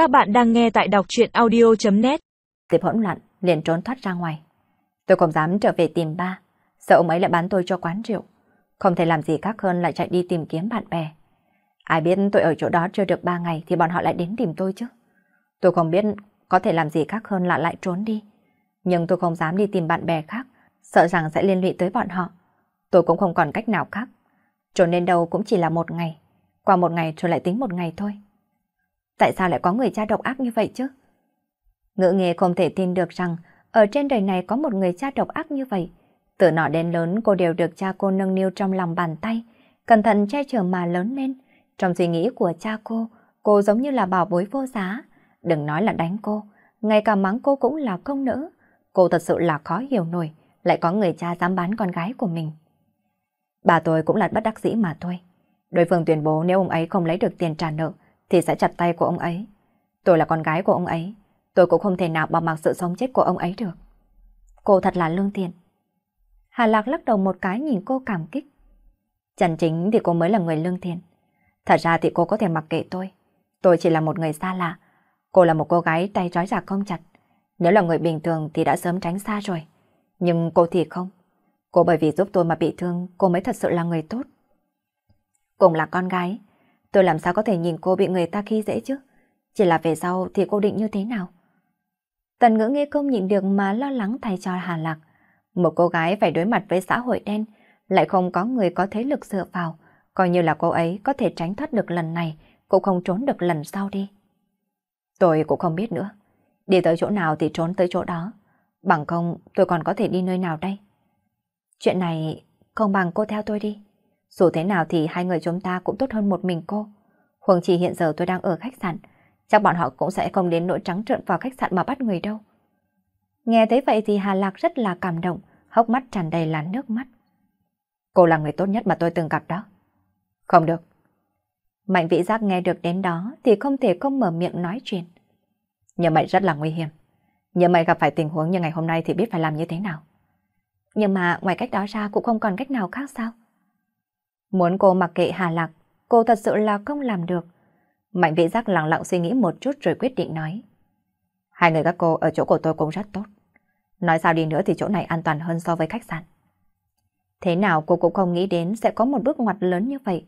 Các bạn đang nghe tại đọc chuyện audio.net Tiếp hỗn loạn, liền trốn thoát ra ngoài. Tôi không dám trở về tìm ba, sợ ông ấy lại bán tôi cho quán rượu. Không thể làm gì khác hơn lại chạy đi tìm kiếm bạn bè. Ai biết tôi ở chỗ đó chưa được ba ngày thì bọn họ lại đến tìm tôi chứ. Tôi không biết có thể làm gì khác hơn là lại trốn đi. Nhưng tôi không dám đi tìm bạn bè khác, sợ rằng sẽ liên lụy tới bọn họ. Tôi cũng không còn cách nào khác. Trốn đến đâu cũng chỉ là một ngày. Qua một ngày rồi lại tính một ngày thôi. Tại sao lại có người cha độc ác như vậy chứ? Ngữ nghề không thể tin được rằng ở trên đời này có một người cha độc ác như vậy. Từ nọ đến lớn cô đều được cha cô nâng niu trong lòng bàn tay, cẩn thận che chở mà lớn lên. Trong suy nghĩ của cha cô, cô giống như là bảo bối vô giá. Đừng nói là đánh cô, ngay cả mắng cô cũng là không nữ. Cô thật sự là khó hiểu nổi, lại có người cha dám bán con gái của mình. Bà tôi cũng là bất đắc dĩ mà thôi. Đối phương tuyên bố nếu ông ấy không lấy được tiền trả nợ, thì sẽ chặt tay của ông ấy. Tôi là con gái của ông ấy, tôi cũng không thể nào bỏ mặc sự sống chết của ông ấy được. Cô thật là lương thiện. Hà Lạc lắc đầu một cái nhìn cô cảm kích. Chân chính thì cô mới là người lương thiện. Thật ra thì cô có thể mặc kệ tôi. Tôi chỉ là một người xa lạ. Cô là một cô gái tay trói chặt không chặt. Nếu là người bình thường thì đã sớm tránh xa rồi. Nhưng cô thì không. Cô bởi vì giúp tôi mà bị thương, cô mới thật sự là người tốt. Cùng là con gái, tôi làm sao có thể nhìn cô bị người ta khi dễ chứ? Chỉ là về sau thì cô định như thế nào? Tần ngữ nghe không nhịn được mà lo lắng thay cho Hà Lạc. Một cô gái phải đối mặt với xã hội đen, lại không có người có thế lực dựa vào, coi như là cô ấy có thể tránh thoát được lần này, cũng không trốn được lần sau đi. Tôi cũng không biết nữa. Đi tới chỗ nào thì trốn tới chỗ đó. Bằng không tôi còn có thể đi nơi nào đây? Chuyện này không bằng cô theo tôi đi. Dù thế nào thì hai người chúng ta cũng tốt hơn một mình cô. Huống chỉ hiện giờ tôi đang ở khách sạn, chắc bọn họ cũng sẽ không đến nỗi trắng trợn vào khách sạn mà bắt người đâu. Nghe thấy vậy thì Hà Lạc rất là cảm động, hốc mắt tràn đầy là nước mắt. Cô là người tốt nhất mà tôi từng gặp đó. Không được. Mạnh vĩ giác nghe được đến đó thì không thể không mở miệng nói chuyện. Nhưng mày rất là nguy hiểm. Nhưng mày gặp phải tình huống như ngày hôm nay thì biết phải làm như thế nào. Nhưng mà ngoài cách đó ra cũng không còn cách nào khác sao? Muốn cô mặc kệ Hà Lạc, cô thật sự là không làm được. Mạnh vĩ giác lặng lặng suy nghĩ một chút rồi quyết định nói. Hai người các cô ở chỗ của tôi cũng rất tốt. Nói sao đi nữa thì chỗ này an toàn hơn so với khách sạn. Thế nào cô cũng không nghĩ đến sẽ có một bước ngoặt lớn như vậy.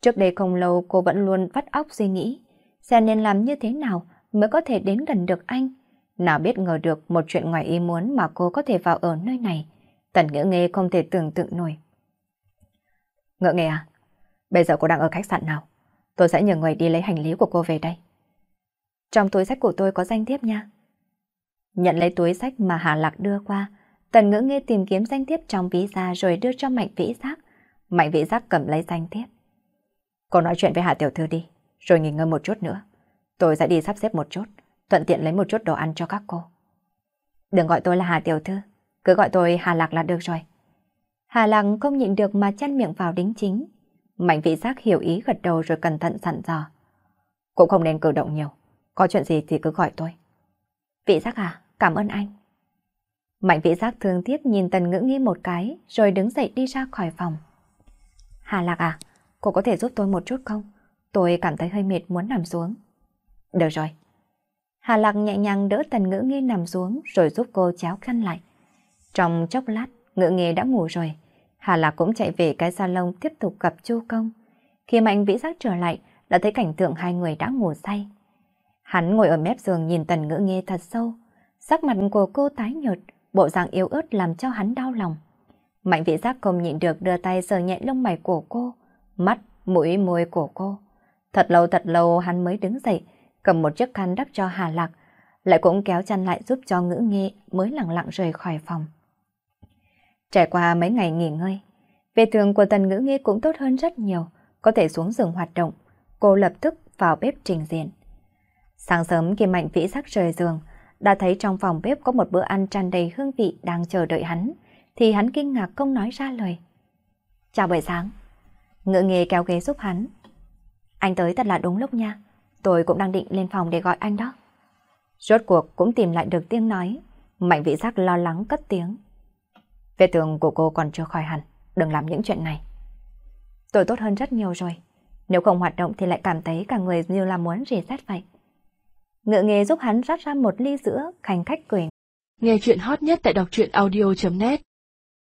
Trước đây không lâu cô vẫn luôn vắt óc suy nghĩ. Sẽ nên làm như thế nào mới có thể đến gần được anh. Nào biết ngờ được một chuyện ngoài ý muốn mà cô có thể vào ở nơi này. Tần ngữ nghề không thể tưởng tượng nổi. Ngựa nghề à? Bây giờ cô đang ở khách sạn nào? Tôi sẽ nhờ người đi lấy hành lý của cô về đây. Trong túi sách của tôi có danh thiếp nha. Nhận lấy túi sách mà Hà Lạc đưa qua, Tần ngữ nghe tìm kiếm danh thiếp trong ví ra rồi đưa cho Mạnh Vĩ Giác. Mạnh Vĩ Giác cầm lấy danh thiếp. Cô nói chuyện với Hà Tiểu Thư đi, rồi nghỉ ngơi một chút nữa. Tôi sẽ đi sắp xếp một chút, thuận tiện lấy một chút đồ ăn cho các cô. Đừng gọi tôi là Hà Tiểu Thư, cứ gọi tôi Hà Lạc là được rồi. Hà Lạc không nhịn được mà chăn miệng vào đính chính. Mạnh vị giác hiểu ý gật đầu rồi cẩn thận sẵn dò. Cũng không nên cử động nhiều, có chuyện gì thì cứ gọi tôi. Vị giác à, cảm ơn anh. Mạnh vị giác thương tiếc nhìn tần ngữ nghi một cái rồi đứng dậy đi ra khỏi phòng. Hà Lạc à, cô có thể giúp tôi một chút không? Tôi cảm thấy hơi mệt muốn nằm xuống. Được rồi. Hà Lạc nhẹ nhàng đỡ tần ngữ nghi nằm xuống rồi giúp cô chéo khăn lại. Trong chốc lát, ngữ nghề đã ngủ rồi. Hà Lạc cũng chạy về cái salon tiếp tục gặp Chu Công. Khi Mạnh Vĩ Giác trở lại, đã thấy cảnh tượng hai người đã ngủ say. Hắn ngồi ở mép giường nhìn tần ngữ nghe thật sâu. Sắc mặt của cô tái nhợt, bộ dạng yếu ớt làm cho hắn đau lòng. Mạnh Vĩ Giác không nhịn được đưa tay sờ nhẹ lông mày của cô, mắt, mũi, môi của cô. Thật lâu thật lâu hắn mới đứng dậy, cầm một chiếc khăn đắp cho Hà Lạc, lại cũng kéo chăn lại giúp cho ngữ nghe mới lặng lặng rời khỏi phòng. Trải qua mấy ngày nghỉ ngơi, về thường của tần ngữ Nghi cũng tốt hơn rất nhiều, có thể xuống giường hoạt động. Cô lập tức vào bếp trình diện. Sáng sớm khi Mạnh Vĩ sắc rời giường, đã thấy trong phòng bếp có một bữa ăn tràn đầy hương vị đang chờ đợi hắn, thì hắn kinh ngạc không nói ra lời. Chào buổi sáng. Ngữ nghề kéo ghế giúp hắn. Anh tới thật là đúng lúc nha. Tôi cũng đang định lên phòng để gọi anh đó. Rốt cuộc cũng tìm lại được tiếng nói. Mạnh vị giác lo lắng cất tiếng. Vết thương của cô còn chưa khỏi hẳn. Đừng làm những chuyện này. Tôi tốt hơn rất nhiều rồi. Nếu không hoạt động thì lại cảm thấy cả người như là muốn rỉ xét vậy. ngựa nghề giúp hắn rót ra một ly sữa, khanh khách cười. Nghe chuyện hot nhất tại đọc truyện audio.net